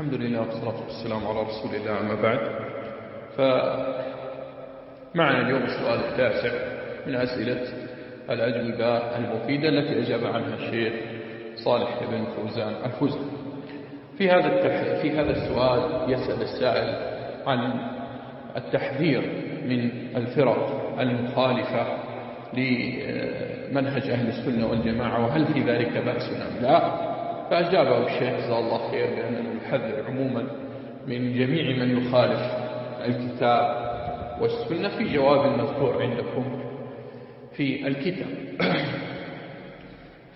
الحمد لله والصلاة والسلام على رسول الله أما بعد. فمعنا اليوم السؤال التاسع من أسئلة الأجوبة المفيدة التي أجاب عنها الشيخ صالح بن فوزان الفوزان في هذا التح... في هذا السؤال يسأل السائل عن التحذير من الفرق المخالفة لمنهج أهل السنة والجماعة وهل في ذلك بأس أم لا؟ فأجابه الشيخ جزاه الله خير بأنه يحذر عموما من جميع من يخالف الكتاب والسنة في جواب مذكور عندكم في الكتاب.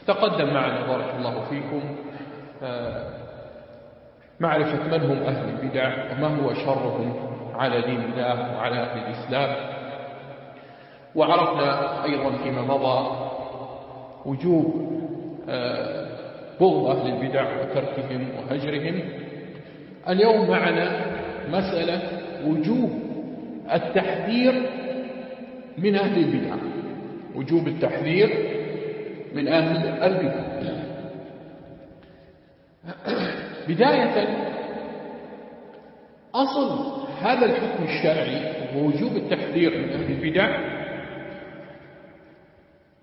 تقدم معنا بارك الله فيكم آه، معرفة من هم أهل البدع وما هو شرهم على دين الله وعلى أهل الإسلام. وعرفنا أيضا فيما مضى وجوب آه، بغض أهل البدع وتركهم وهجرهم. اليوم معنا مسألة وجوب التحذير من أهل البدع. وجوب التحذير من أهل البدع. بداية أصل هذا الحكم الشرعي ووجوب التحذير من أهل البدع.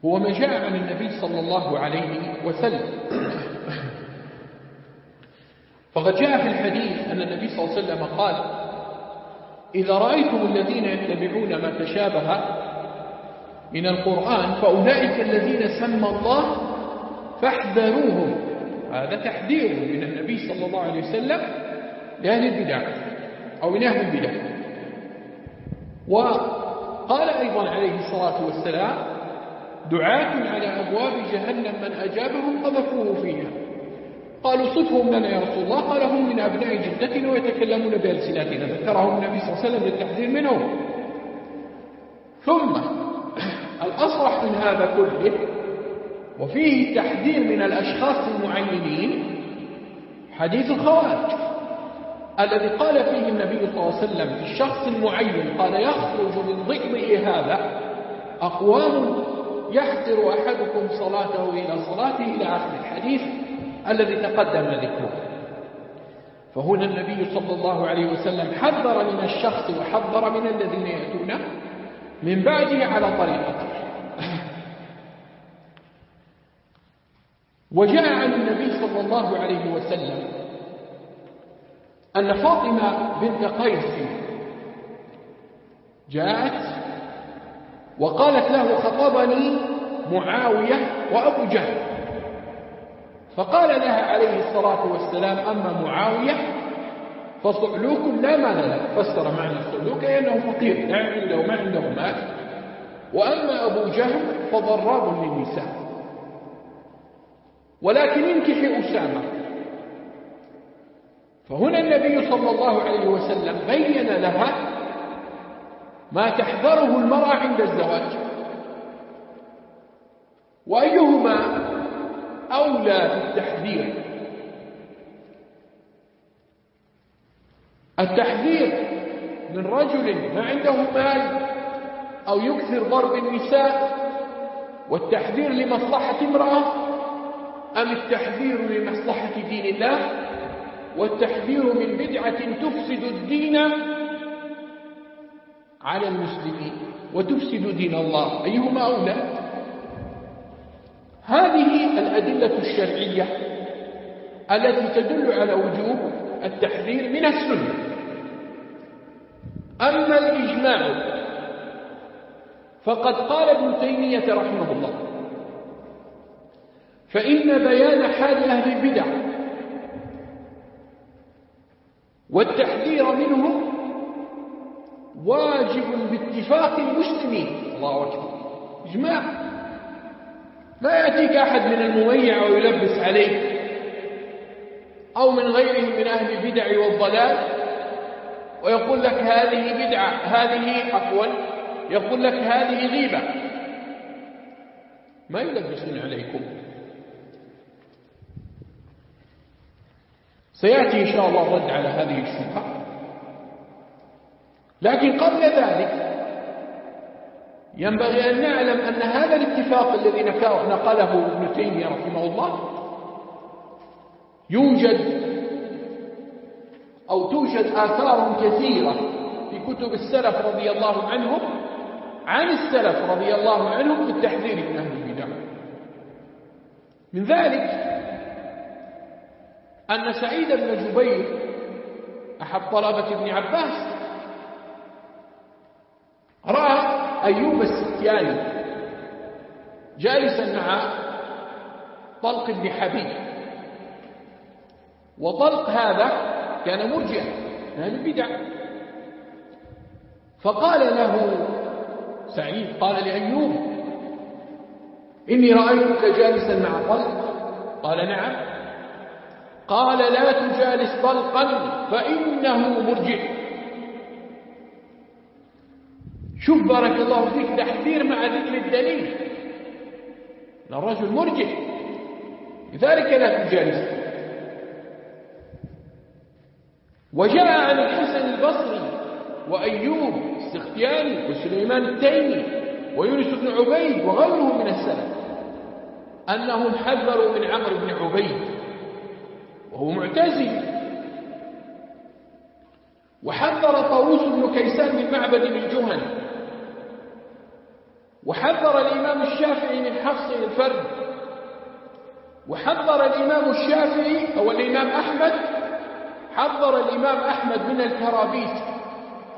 هو ما جاء عن النبي صلى الله عليه وسلم. فقد جاء في الحديث أن النبي صلى الله عليه وسلم قال إذا رأيتم الذين يتبعون ما تشابه من القرآن فأولئك الذين سمى الله فاحذروهم. هذا تحذير من النبي صلى الله عليه وسلم لأهل البدع أو من أهل البدع. وقال أيضا عليه الصلاة والسلام دعاة على أبواب جهنم من أجابهم قذفوه فيها. قالوا صفهم لنا يا رسول الله. قال هم من أبناء جدتنا ويتكلمون بألسنتنا. ذكرهم النبي صلى الله عليه وسلم للتحذير منهم. ثم الأصرح من هذا كله وفيه تحذير من الأشخاص المعينين. حديث الخوارج الذي قال فيه النبي صلى الله عليه وسلم في الشخص المعين قال يخرج من ضئضئ هذا أقوام يحقر أحدكم صلاته إلى صلاته إلى آخر الحديث الذي تقدم ذكره. فهنا النبي صلى الله عليه وسلم حذر من الشخص وحذر من الذين يأتون من بعده على طريقته. وجاء عن النبي صلى الله عليه وسلم أن فاطمة بنت قيس جاءت وقالت له خطبني معاوية وأبو جهل. فقال لها عليه الصلاة والسلام أما معاوية فصعلوك لا مال له فسر معنى الصعلوك أنه فقير لا عنده ما عنده مال. وأما أبو جهل فضراب للنساء. ولكن انكحي أسامة. فهنا النبي صلى الله عليه وسلم بين لها ما تحذره المرأة عند الزواج. وأيهما أولى في التحذير التحذير من رجل ما عنده مال أو يكثر ضرب النساء والتحذير لمصلحة امرأة أم التحذير لمصلحة دين الله والتحذير من بدعة تفسد الدين على المسلمين وتفسد دين الله. أيهما أولى هذه الأدلة الشرعية التي تدل على وجوب التحذير من السنة. أما الإجماع فقد قال ابن تيمية رحمه الله فإن بيان حال أهل البدع والتحذير منهم واجب باتفاق المسلمين. الله أكبر. إجماع. ما يأتيك أحد من المميع ويلبس عليك. أو من غيرهم من أهل البدع والضلال. ويقول لك هذه بدعة هذه عفوا يقول لك هذه غيبة. ما يلبسون عليكم. سيأتي إن شاء الله الرد على هذه الشبهة. لكن قبل ذلك ينبغي أن نعلم أن هذا الاتفاق الذي نقله ابن تيمية رحمه الله يوجد أو توجد آثار كثيرة في كتب السلف رضي الله عنهم عن السلف رضي الله عنهم في التحذير من أهل البدع. من ذلك أن سعيد بن جبير أحد طلبة ابن عباس رأى أيوب السكياني جالسا مع طلق بن حبيب. وطلق هذا كان مرجع من أهل البدع فقال له سعيد قال لأيوب إني رأيتك جالسا مع طلق. قال نعم. قال لا تجالس طلقا فإنه مرجع شوف بارك الله فيك تحذير مع ذكر الدليل. الرجل مرجع لذلك لا تجالسه وجاء عن الحسن البصري وأيوب السختياني وسليمان التيمي ويونس بن عبيد وغيرهم من السلف أنهم حذروا من عمرو بن عبيد وهو معتزل وحذر طاووس بن كيسان من معبد الجهن وحذر الإمام الشافعي من حفص الفرد. وحذر الإمام الشافعي أو الإمام أحمد حذر الإمام أحمد من الكرابيس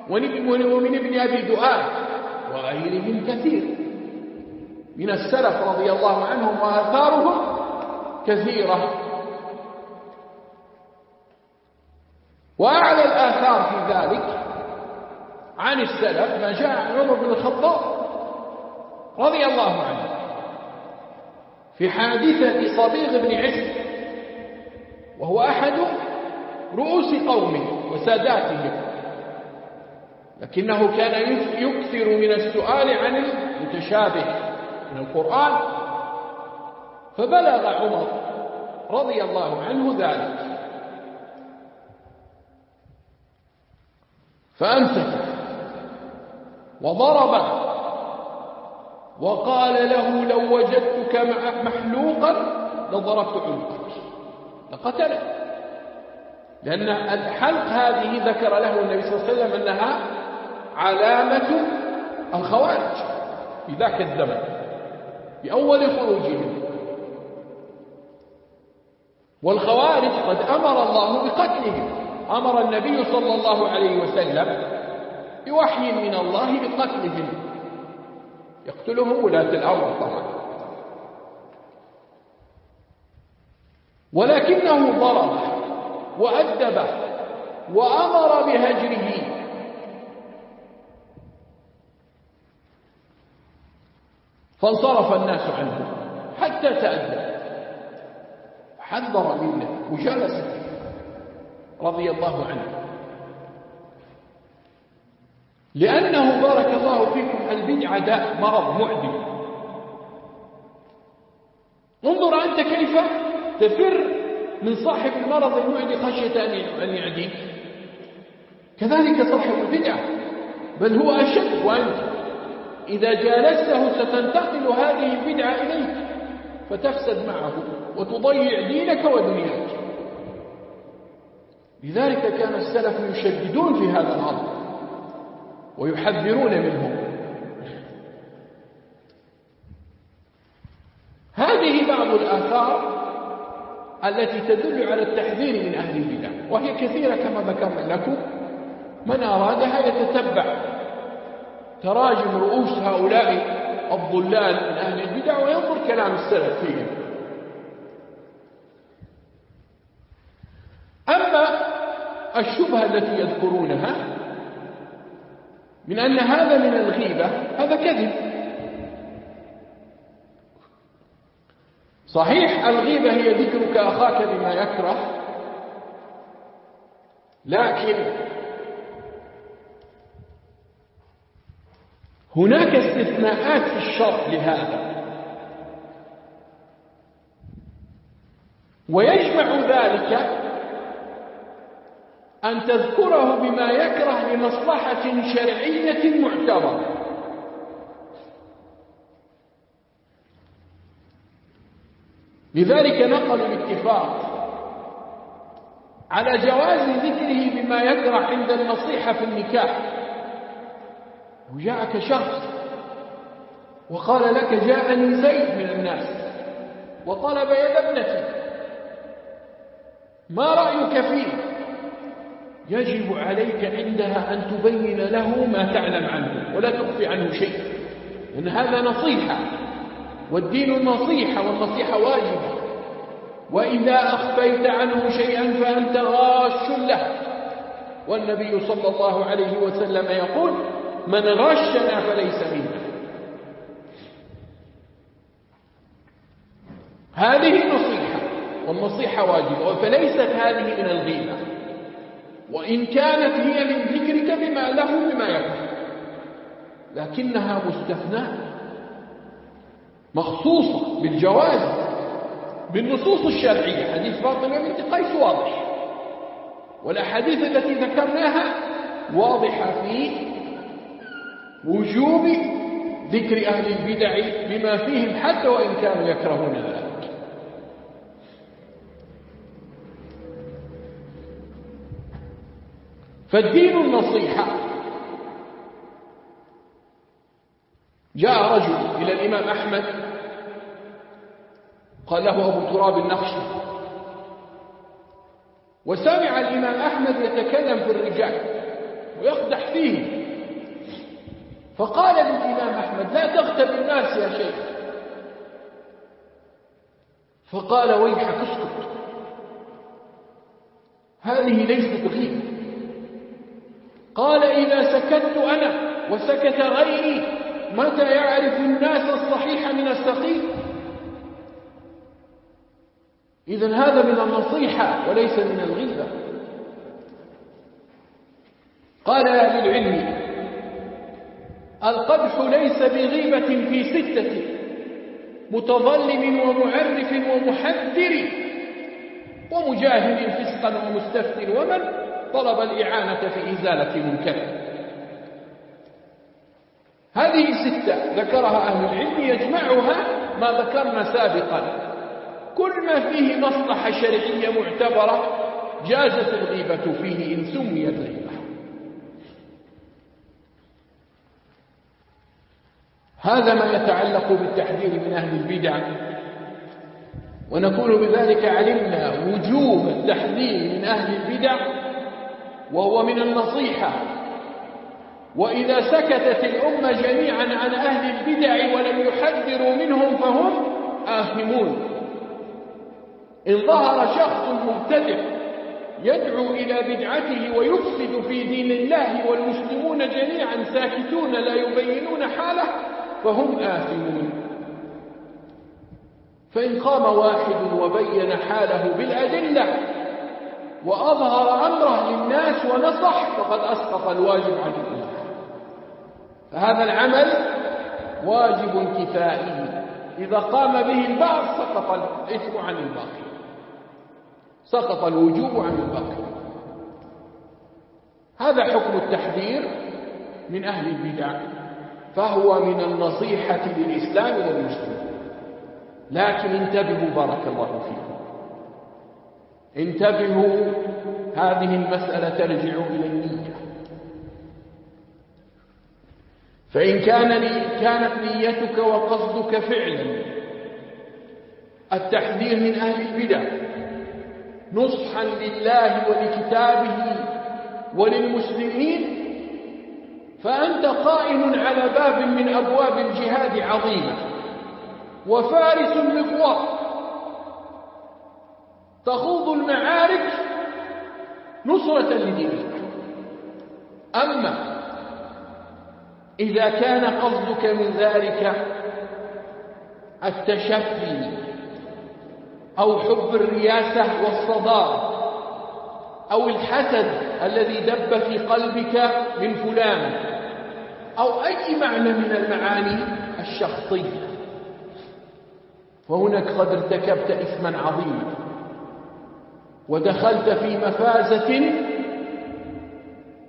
ومن ابن أبي دؤاد وغيرهم كثير. من السلف رضي الله عنهم وآثارهم كثيرة. وأعلى الآثار في ذلك عن السلف ما جاء عن عمر بن الخطاب. رضي الله عنه. في حادثة صبيغ بن عز وهو أحد رؤوس قومه وساداتهم. لكنه كان يكثر من السؤال عن المتشابه من القرآن. فبلغ عمر رضي الله عنه ذلك. فأمسك وضربه وقال له لو وجدتك محلوقا لضربت عنقك. لقتله لأن الحلق هذه ذكر له النبي صلى الله عليه وسلم أنها علامة الخوارج في ذاك الزمن في أول خروجهم. والخوارج قد أمر الله بقتلهم. أمر النبي صلى الله عليه وسلم بوحي من الله بقتلهم. يقتلهم ولاة الأمر طبعا. ولكنه ضربه وأدبه وأمر بهجره. فانصرف الناس عنه حتى تأدب حذر منه وجلس رضي الله عنه. لأنه بارك الله فيكم البدعة داء مرض معدي. انظر أنت كيف تفر من صاحب المرض المعدي خشية أن يعديك كذلك صاحب البدعة بل هو أشد وأنت. إذا جالسته ستنتقل هذه البدعة إليك فتفسد معه وتضيع دينك ودنياك. لذلك كان السلف يشددون في هذا الأمر. ويحذرون منه. هذه بعض الآثار التي تدل على التحذير من أهل البدع وهي كثيرة كما ذكرنا لكم. من أرادها يتتبع. تراجم رؤوس هؤلاء الضلال من أهل البدع وينظر كلام السلف فيهم. أما الشبهة التي يذكرونها من أن هذا من الغيبة هذا كذب. صحيح الغيبة هي ذكرك أخاك بما يكره لكن هناك استثناءات في الشرع لهذا. ويجمع ذلك أن تذكره بما يكره لمصلحة شرعية معتبرة. لذلك نقلوا الاتفاق على جواز ذكره بما يكره عند النصيحة في النكاح. وجاءك شخص وقال لك جاءني زيد من الناس وطلب يد ابنتي. ما رأيك فيه؟ يجب عليك عندها أن تبين له ما تعلم عنه ولا تخفي عنه شيء. لأن هذا نصيحة والدين النصيحة والنصيحة واجبة. وإذا أخفيت عنه شيئا فأنت غاش له. والنبي صلى الله عليه وسلم يقول من غشنا فليس منا. هذه النصيحة والنصيحة واجبة فليست هذه من الغيبة. وإن كانت هي من ذكرك بما له بما يكون لكنها مستثناة مخصوصة بالجواز بالنصوص الشرعية. حديث فاطمة بنت قيس واضح. والأحاديث التي ذكرناها واضحة في وجوب ذكر أهل البدع بما فيهم حتى وإن كانوا يكرهون ذلك فالدين النصيحة. جاء رجل إلى الإمام أحمد قال له أبو تراب النخشي وسمع الإمام أحمد يتكلم في الرجال ويقدح فيه. فقال للإمام أحمد لا تغتب الناس يا شيخ. فقال ويحك اسكت. هذه ليست غيبة قال إذا سكت أنا وسكت غيري متى يعرف الناس الصحيح من السقيم إذا هذا من النصيحة وليس من الغيبة. قال أهل العلم القدح ليس بغيبة في ستة متظلم ومعرف ومحذر ومجاهد فسقا ومستفتر ومن طلب الإعانة في إزالة منكر. هذه ستة ذكرها أهل العلم يجمعها ما ذكرنا سابقا. كل ما فيه مصلحة شرعية معتبرة جازت الغيبة فيه إن سميت غيبة. هذا ما يتعلق بالتحذير من أهل البدع. ونكون بذلك علمنا وجوب التحذير من أهل البدع وهو من النصيحة. وإذا سكتت الأمة جميعا عن أهل البدع ولم يحذروا منهم فهم آثمون. إن ظهر شخص مبتدع يدعو إلى بدعته ويفسد في دين الله والمسلمون جميعا ساكتون لا يبينون حاله فهم آثمون. فإن قام واحد وبين حاله بالأدلة وأظهر أمره للناس ونصح فقد أسقط الواجب عن الأمة فهذا العمل واجب كفائي إذا قام به البعض سقط الإثم عن الباقي. سقط الوجوب عن الباقي. هذا حكم التحذير من أهل البدع. فهو من النصيحة للإسلام والمسلمين لكن انتبهوا بارك الله فيكم. انتبهوا هذه المسألة ترجع إلى النية. فإن كان لي كانت نيتك وقصدك فعلا التحذير من أهل البدع نصحا لله ولكتابه وللمسلمين فأنت قائم على باب من أبواب الجهاد عظيمة وفارس مقوار تخوض المعارك نصرة لدينك. أما إذا كان قصدك من ذلك التشفي أو حب الرياسة والصدارة أو الحسد الذي دب في قلبك من فلان أو أي معنى من المعاني الشخصية. فهناك قد ارتكبت إثما عظيما. ودخلت في مفازة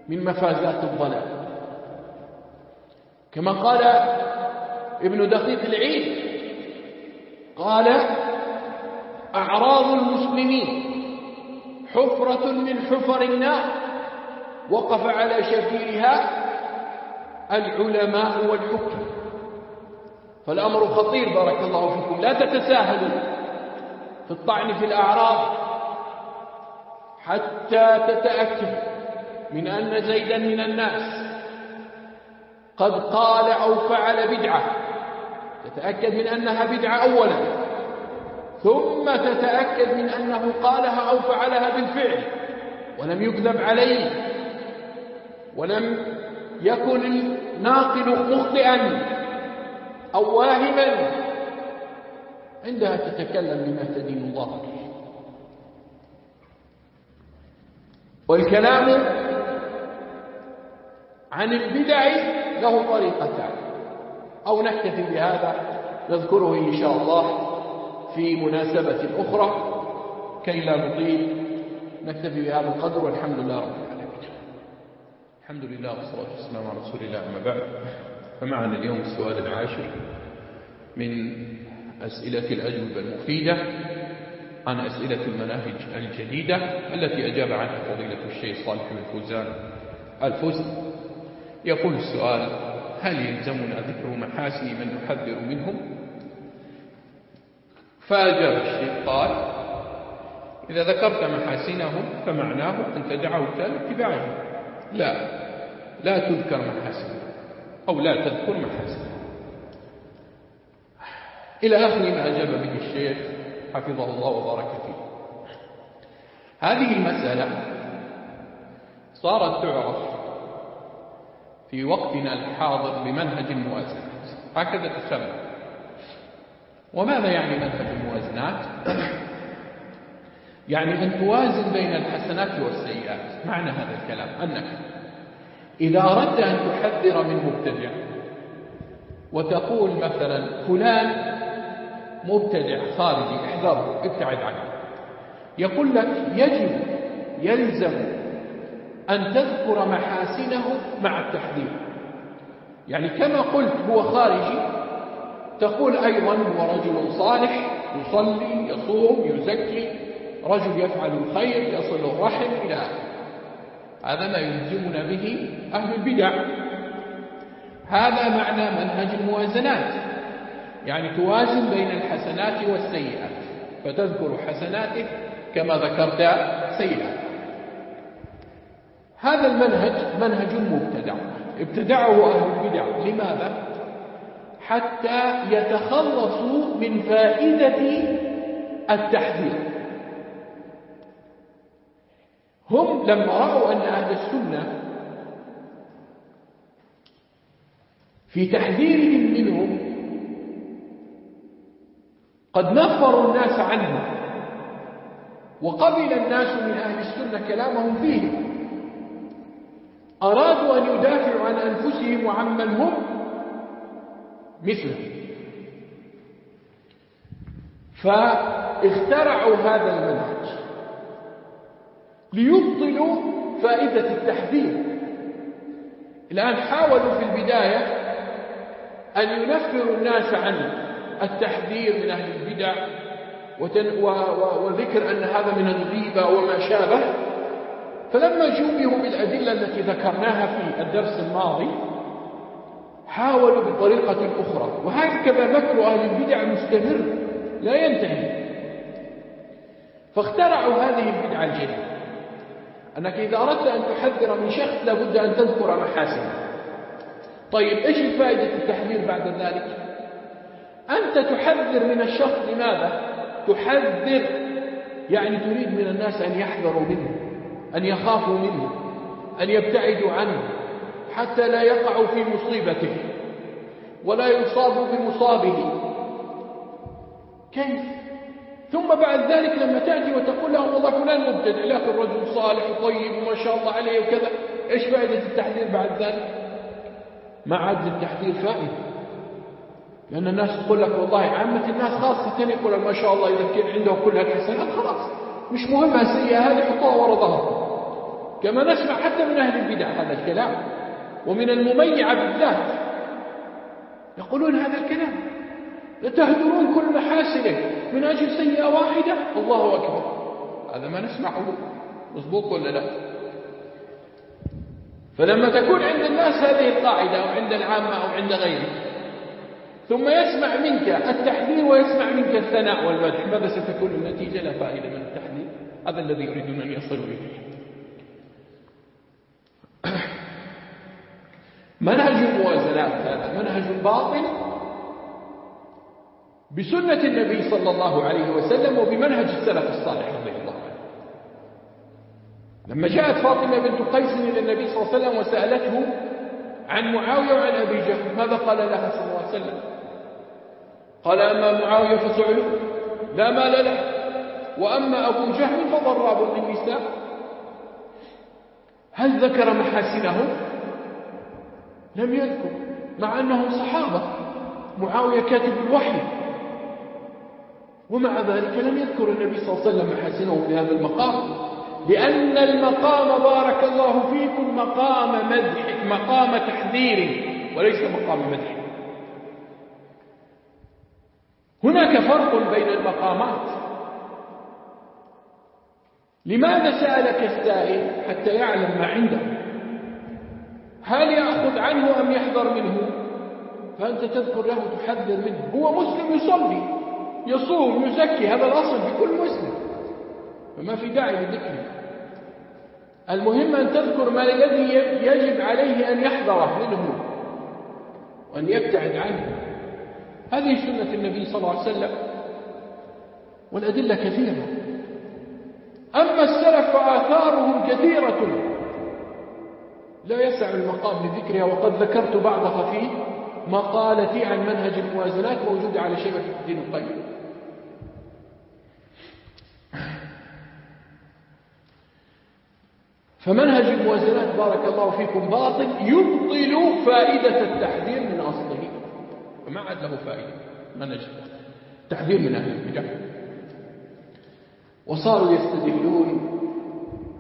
من مفازات الضلال. كما قال ابن دقيق العيد قال أعراض المسلمين حفرة من حفر النار وقف على شفيرها العلماء والحكم. فالأمر خطير بارك الله فيكم. لا تتساهلوا في الطعن في الأعراض. حتى تتأكد من أن زيدا من الناس. قد قال أو فعل بدعة. تتأكد من أنها بدعة أولا. ثم تتأكد من أنه قالها أو فعلها بالفعل. ولم يكذب عليه. ولم يكن الناقل مخطئا أو واهما. عندها تتكلم بما تدين الله به والكلام عن البدع له طريقتان. أو نكتفي بهذا نذكره إن شاء الله في مناسبة أخرى كي لا نطيل. نكتفي بهذا القدر والحمد لله رب العالمين. الحمد لله والصلاة والسلام على رسول الله أما بعد. فمعنا اليوم السؤال العاشر من أسئلة الأجوبة المفيدة. عن أسئلة المناهج الجديدة التي أجاب عنها فضيلة الشيخ صالح بن فوزان الفوز يقول السؤال هل يلزمنا ذكر محاسن من نحذر منهم؟ فأجاب الشيخ قال إذا ذكرت محاسنهم فمعناه أن تدعوت لاتباعهم. لا لا تذكر محاسنهم أو لا تذكر محاسنهم إلى آخر ما أجاب به الشيخ حفظه الله وبارك فيه. هذه المسألة صارت تعرف في وقتنا الحاضر بمنهج الموازنات. هكذا تسمى. وماذا يعني منهج الموازنات؟ يعني أن توازن بين الحسنات والسيئات. معنى هذا الكلام. أنك إذا أردت أن تحذر من مبتدع وتقول مثلا فلان مبتدع خارجي احذره ابتعد عنه. يقول لك يجب يلزم أن تذكر محاسنه مع التحذير. يعني كما قلت هو خارجي تقول أيضا هو رجل صالح يصلي يصوم يزكي رجل يفعل الخير يصل الرحم إلى آخره. هذا ما يلزمنا به أهل البدع. هذا معنى منهج الموازنات. يعني توازن بين الحسنات والسيئات. فتذكر حسناته كما ذكرت سيئاته هذا المنهج منهج مبتدع. ابتدعه أهل البدع. لماذا؟ حتى يتخلصوا من فائدة التحذير. هم لما رأوا أن أهل السنة في تحذيرهم منهم قد نفروا الناس عنه وقبل الناس من أهل السنة كلامهم فيه. أرادوا أن يدافعوا عن أنفسهم وعمن هم مثله. فاخترعوا هذا المنهج ليبطلوا فائدة التحذير. الآن حاولوا في البداية أن ينفروا الناس عنه. التحذير من أهل البدع وذكر أن هذا من الغيبة وما شابه. فلما جوبهم بالأدلة التي ذكرناها في الدرس الماضي حاولوا بطريقة أخرى. وهكذا مكر أهل البدع مستمر لا ينتهي. فاخترعوا هذه البدعة الجديدة. أنك إذا أردت أن تحذر من شخص لابد أن تذكر محاسنه. طيب إيش الفائدة التحذير بعد ذلك؟ أنت تحذر من الشخص لماذا؟ تحذر يعني تريد من الناس أن يحذروا منه أن يخافوا منه أن يبتعدوا عنه حتى لا يقعوا في مصيبته ولا يصابوا بمصابه كيف؟ ثم بعد ذلك لما تأتي وتقول لهم والله فلان مبتدع لكن رجل صالح وطيب وما شاء الله عليه وكذا إيش فائدة التحذير بعد ذلك؟ ما عاد التحذير فائدة لأن الناس تقول لك والله عامة الناس خاصة يقول ما شاء الله إذا كان عندهم كل هالحسنات خلاص. مش مهمة السيئة هذه حطوها ورا كما نسمع حتى من أهل البدع هذا الكلام. ومن المميعة بالذات. يقولون هذا الكلام. لتهدرون كل محاسنة من أجل سيئة واحدة؟ الله أكبر. هذا ما نسمعه. مضبوط ولا لا؟ فلما تكون عند الناس هذه القاعدة أو عند العامة أو عند غيره ثم يسمع منك التحذير ويسمع منك الثناء والمدح ماذا ستكون النتيجة؟ لا فائدة من التحذير. هذا الذي يريدون أن يصلوا إليه منهج الموازنات هذا. منهج باطل بسنة النبي صلى الله عليه وسلم وبمنهج السلف الصالح رضي الله عنه. لما جاءت فاطمة بنت قيس إلى النبي صلى الله عليه وسلم وسألته عن معاوية وعن أبي جهل ماذا قال لها صلى الله عليه وسلم؟ قال أما معاوية فسعله لا مال له. وأما أبو جهل فضراب للنساء. هل ذكر محاسنهم لم يذكر مع أنهم صحابة. معاوية كاتب الوحي. ومع ذلك لم يذكر النبي صلى الله عليه وسلم محاسنه في هذا المقام. لأن المقام بارك الله فيكم مقام مدح مقام تحذير وليس مقام مدح. هناك فرق بين المقامات. لماذا سألك السائل حتى يعلم ما عنده؟ هل يأخذ عنه أم يحذر منه؟ فأنت تذكر له تحذر منه. هو مسلم يصلي يصوم يزكي هذا الأصل في كل مسلم. فما في داعي لذكره. المهم أن تذكر ما الذي يجب عليه أن يحذره منه وأن يبتعد عنه. هذه سنة النبي صلى الله عليه وسلم والأدلة كثيرة. أما السلف فآثارهم كثيرة. لا يسع المقام لذكرها وقد ذكرت بعضها في مقالتي عن منهج الموازنات موجودة على شبكة الدين القيم فمنهج الموازنات بارك الله فيكم باطل يبطل فائدة التحذير من أصله. فما عاد له فائدة. منهج التحذير من أهل البدع. وصاروا يستدلون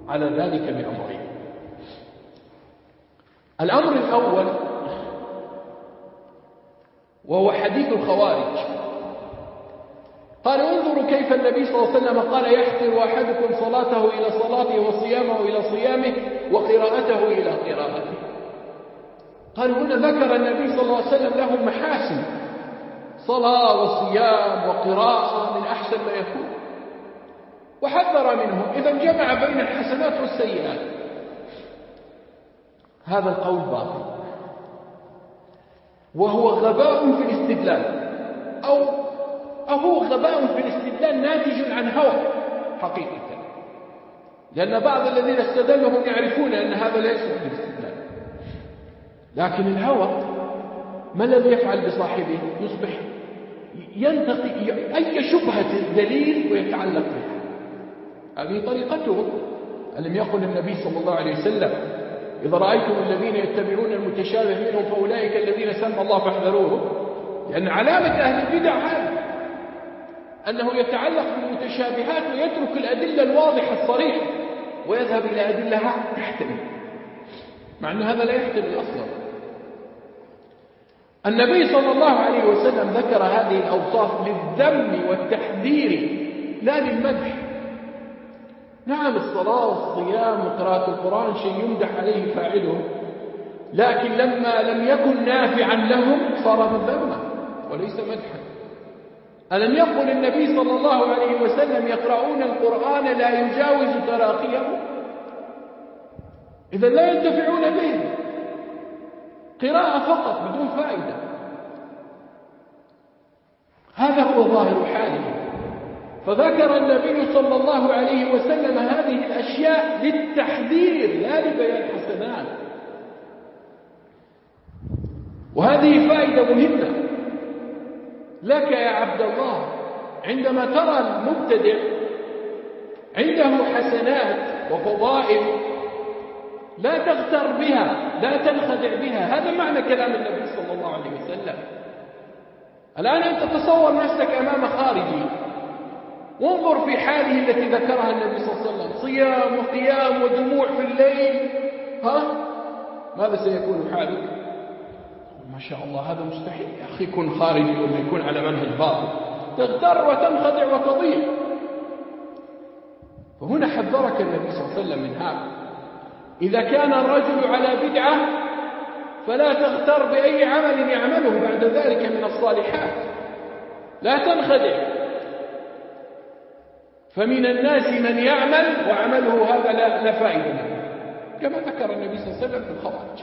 على ذلك بأمرين. الأمر الأول وهو حديث الخوارج. قال انظروا كيف النبي صلى الله عليه وسلم قال يحقر أحدكم صلاته إلى صلاته وصيامه إلى صيامه وقراءته إلى قراءته. قال هنا ذكر النبي صلى الله عليه وسلم لهم محاسن صلاة وصيام وقراءة من أحسن ما يكون. وحذر منهم. إذا جمع بين الحسنات والسيئات. هذا القول باطل. وهو غباء في الاستدلال. أو أو غباء في الاستدلال ناتج عن هوى حقيقة. لأن بعض الذين استدلوا هم يعرفون أن هذا لا يصلح للاستدلال لكن الهوى ما الذي يفعل بصاحبه؟ يصبح ينتقي أي شبهة دليل ويتعلق بها هذه طريقته. ألم يقل النبي صلى الله عليه وسلم إذا رأيتم الذين يتبعون المتشابه منهم فأولئك الذين سمى الله فاحذروه لأن علامة أهل البدع هذا أنه يتعلق بالمتشابهات ويترك الأدلة الواضحة الصريحة ويذهب إلى أدلة تحتمل. مع أن هذا لا يحتمل أصلا. النبي صلى الله عليه وسلم ذكر هذه الأوصاف للذم والتحذير لا للمدح نعم الصلاة والصيام وقراءة القرآن شيء يمدح عليه فاعله لكن لما لم يكن نافعا لهم صار مذمة وليس مدحا. ألم يقل النبي صلى الله عليه وسلم يقرؤون القرآن لا يجاوز تراقيهم إذا لا ينتفعون به. قراءة فقط بدون فائدة. هذا هو ظاهر حاله. فذكر النبي صلى الله عليه وسلم هذه الأشياء للتحذير لا لبيان حسنات. وهذه فائدة مهمة. لك يا عبد الله عندما ترى المبتدع عنده حسنات وفضائل لا تغتر بها لا تنخدع بها. هذا معنى كلام النبي صلى الله عليه وسلم. الآن أنت تصور نفسك أمام خارجي. وانظر في حاله التي ذكرها النبي صلى الله عليه وسلم. صيام وقيام ودموع في الليل. ها؟ ماذا سيكون حالك؟ ما شاء الله هذا مستحيل. يا أخي كن خارجي ولا يكون على منهج باطل. تغتر وتنخدع وتضيع. فهنا حذرك النبي صلى الله عليه وسلم من هذا. إذا كان الرجل على بدعة فلا تغتر بأي عمل يعمله بعد ذلك من الصالحات. لا تنخدع. فمن الناس من يعمل وعمله هذا لا فائدة كما ذكر النبي صلى الله عليه وسلم في الخوارج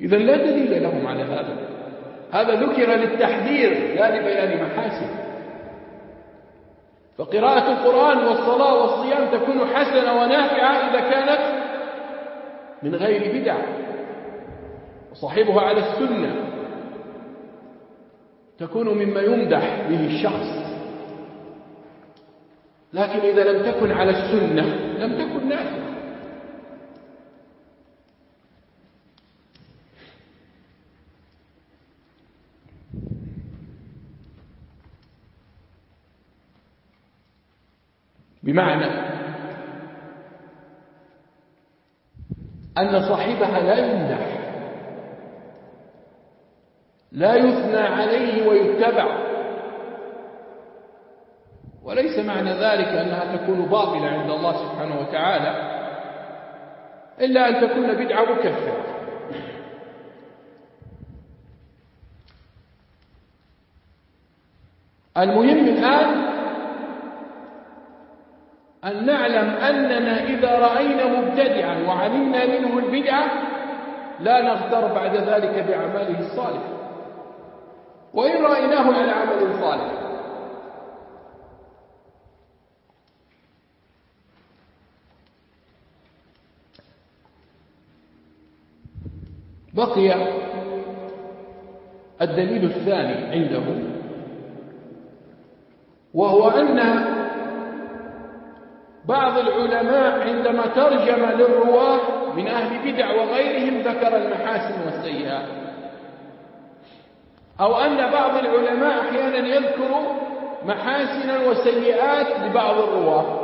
إذا لا دليل لهم على هذا. هذا ذكر للتحذير. لا لبيان محاسن. فقراءة القرآن والصلاة والصيام تكون حسنة ونافعة إذا كانت من غير بدع. وصاحبها على السنة تكون مما يمدح به الشخص. لكن إذا لم تكن على السنة لم تكن نافعة. بمعنى أن صاحبها لا يمدح لا يثنى عليه ويتبع. وليس معنى ذلك أنها تكون باطلة عند الله سبحانه وتعالى إلا أن تكون بدعة مكفرة. المهم الآن أن نعلم أننا إذا رأينا مبتدعا وعلمنا منه البدعة لا نغتر بعد ذلك بأعماله الصالحة وإن رأيناه على عمل صالح. بقي الدليل الثاني عنده وهو أن بعض العلماء عندما ترجم للرواة من أهل بدع وغيرهم ذكر المحاسن والسيئات. أو أن بعض العلماء أحيانا يذكر محاسنا وسيئات لبعض الرواة.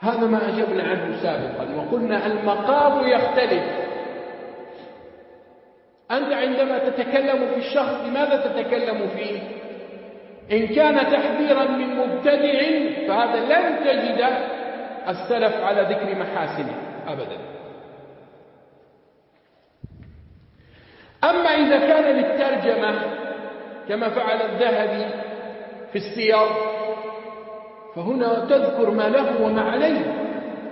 هذا ما أجبنا عنه سابقا وقلنا المقام يختلف. أنت عندما تتكلم في الشخص لماذا تتكلم فيه؟ إن كان تحذيرا من مبتدع فهذا لن تجد السلف على ذكر محاسنه أبدا. أما إذا كان للترجمة كما فعل الذهبي في السير فهنا تذكر ما له وما عليه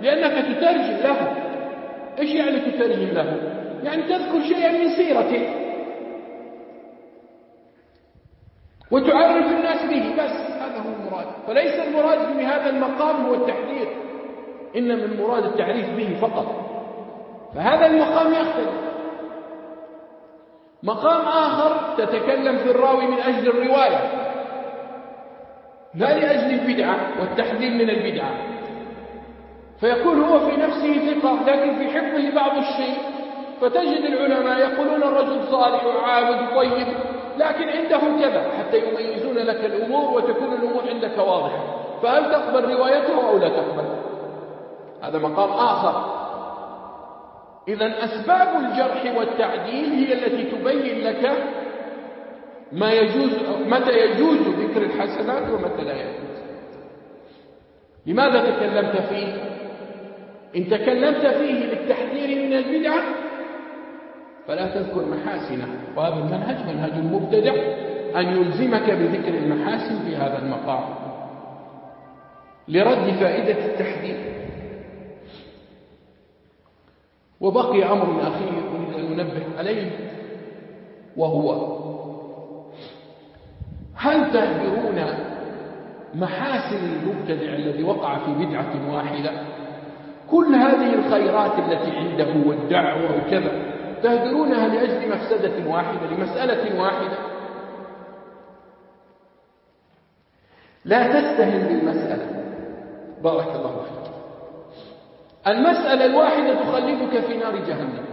لأنك تترجم له. إيش يعني تترجم له؟ يعني تذكر شيئا من سيرته. وتعرف الناس به بس هذا هو المراد. فليس المراد بهذا المقام هو التحذير إنما المراد التعريف به فقط. فهذا المقام يختلف. مقام آخر تتكلم في الراوي من أجل الرواية. لا لأجل البدعة والتحذير من البدعة. فيكون هو في نفسه ثقة لكن في حفظه بعض الشيء. فتجد العلماء يقولون الرجل صالح وعابد طيب. لكن عنده كذا حتى يميزون لك الأمور وتكون الأمور عندك واضحة. فهل تقبل روايته أو لا تقبل؟ هذا مقام آخر. إذا أسباب الجرح والتعديل هي التي تبين لك ما يجوز متى يجوز ذكر الحسنات ومتى لا يجوز. لماذا تكلمت فيه؟ إن تكلمت فيه للتحذير من البدعة فلا تذكر محاسنة. وهذا المنهج منهج المبتدع أن يلزمك بذكر المحاسن في هذا المقام. لرد فائدة التحذير. وبقي أمر أخير أريد أن ننبه عليه وهو هل تهدرون محاسن المبتدع الذي وقع في بدعة واحدة؟ كل هذه الخيرات التي عنده والدعوة وكذا. تهدرونها لأجل مفسدة واحدة لمسألة واحدة. لا تستهن بالمسألة. بارك الله فيك. المسألة الواحدة تخلدك في نار جهنم.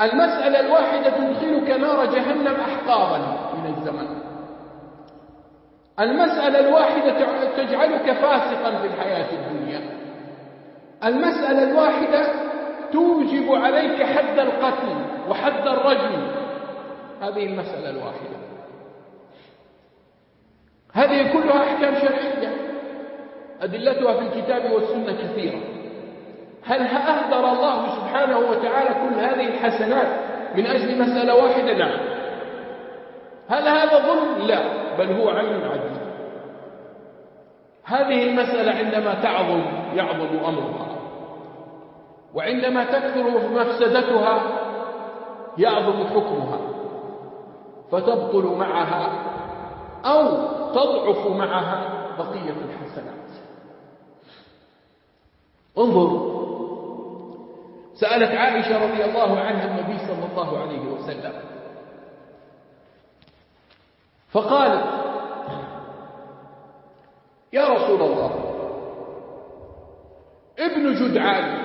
المسألة الواحدة تدخلك نار جهنم أحقابا من الزمن. المسألة الواحدة تجعلك فاسقا في الحياة الدنيا. المسألة الواحدة توجب عليك حد القتل وحد الرجم. هذه المسألة الواحدة. هذه كلها أحكام شرعية. أدلتها في الكتاب والسنة كثيرة. هل أهدر الله سبحانه وتعالى كل هذه الحسنات من أجل مسألة واحدة؟ نعم هل هذا ظلم؟ لا بل هو عين عدل هذه المسألة عندما تعظم يعظم أمرها. وعندما تكثر مفسدتها يعظم حكمها فتبطل معها أو تضعف معها بقية الحسنات. انظر سألت عائشة رضي الله عنها النبي صلى الله عليه وسلم. فقالت يا رسول الله ابن جدعان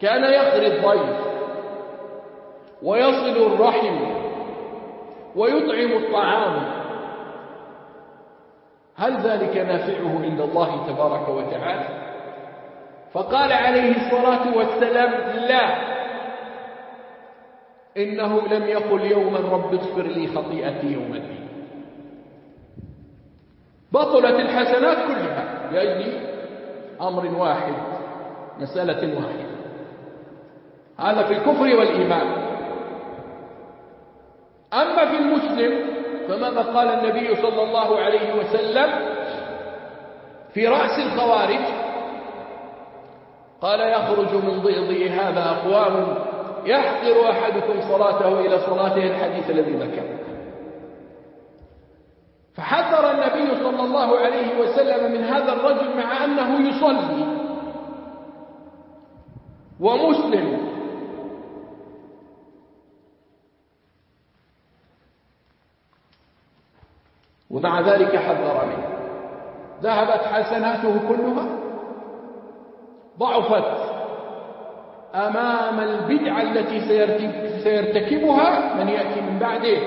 كان يقري الضيف ويصل الرحم ويطعم الطعام. هل ذلك نافعه عند الله تبارك وتعالى؟ فقال عليه الصلاة والسلام لا. إنه لم يقل يوما رب اغفر لي خطيئتي يوم الدين. بطلت الحسنات كلها. لأجل أمر واحد مسألة واحدة. هذا في الكفر والإيمان. أما في المسلم فماذا قال النبي صلى الله عليه وسلم؟ في رأس الخوارج قال يخرج من ضئضئ هذا أقوام يحقر أحدكم صلاته إلى صلاته الحديث الذي ذكر. فحذر النبي صلى الله عليه وسلم من هذا الرجل مع أنه يصلي. ومسلم ومع ذلك حذر منه. ذهبت حسناته كلها ضعفت أمام البدعة التي سيرتكبها من يأتي من بعده.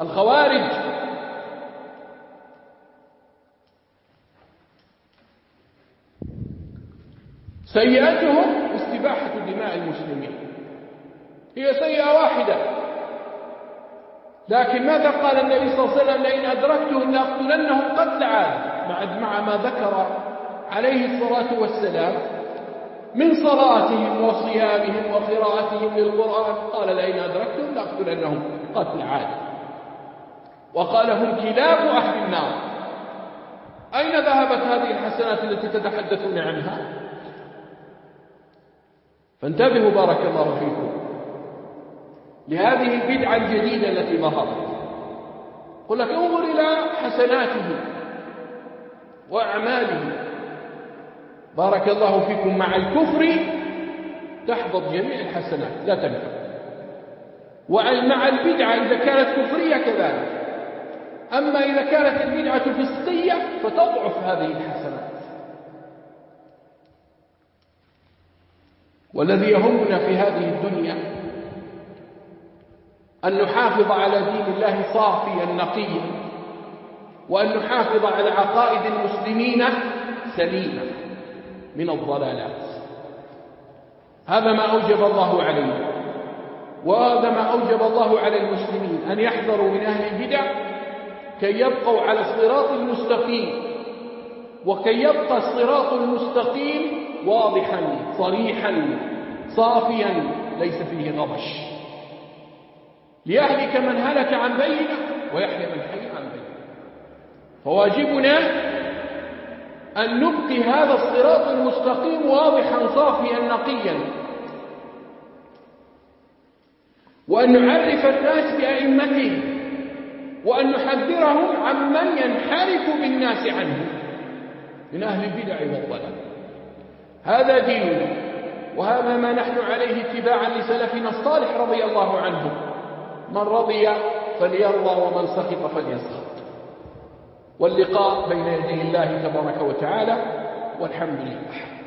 الخوارج. سيئتهم استباحة دماء المسلمين. هي سيئة واحدة. لكن ماذا قال النبي صلى الله عليه وسلم؟ لئن أدركتهم لأقتلنهم قتل عاد. مع ما ذكر عليه الصلاة والسلام من صلاتهم وصيامهم وقراءتهم للقرآن قال لئن أدركتم لأقتلنهم قتل عاد. وقال هم كلاب أهل النار. أين ذهبت هذه الحسنات التي تتحدثون عنها؟ فانتبهوا بارك الله فيكم. لهذه البدعة الجديدة التي ظهرت. قل لك انظر إلى حسناته وأعماله. بارك الله فيكم مع الكفر. تحبط جميع الحسنات لا تنفع. ومع البدعة إذا كانت كفرية كذلك. أما إذا كانت البدعة فسقية فتضعف هذه الحسنات. والذي يهمنا في هذه الدنيا أن نحافظ على دين الله صافيا نقيا وأن نحافظ على عقائد المسلمين سليمة من الضلالات. هذا ما أوجب الله علينا وهذا ما أوجب الله على المسلمين أن يحذروا من أهل البدع كي يبقوا على الصراط المستقيم وكي يبقى الصراط المستقيم واضحا صريحا صافيا ليس فيه غبش. ليهلك من هلك عن بينه ويحيى من حي عن بينه فواجبنا أن نبقي هذا الصراط المستقيم واضحا صافيا نقيا. وأن نعرف الناس بأئمتهم وأن نحذرهم عمن ينحرف بالناس عنه من أهل البدع والضلال. هذا ديننا وهذا ما نحن عليه اتباعا لسلفنا الصالح رضي الله عنه. من رضي فليرضى ومن سخط فليسخط. واللقاء بين يدي الله تبارك وتعالى والحمد لله.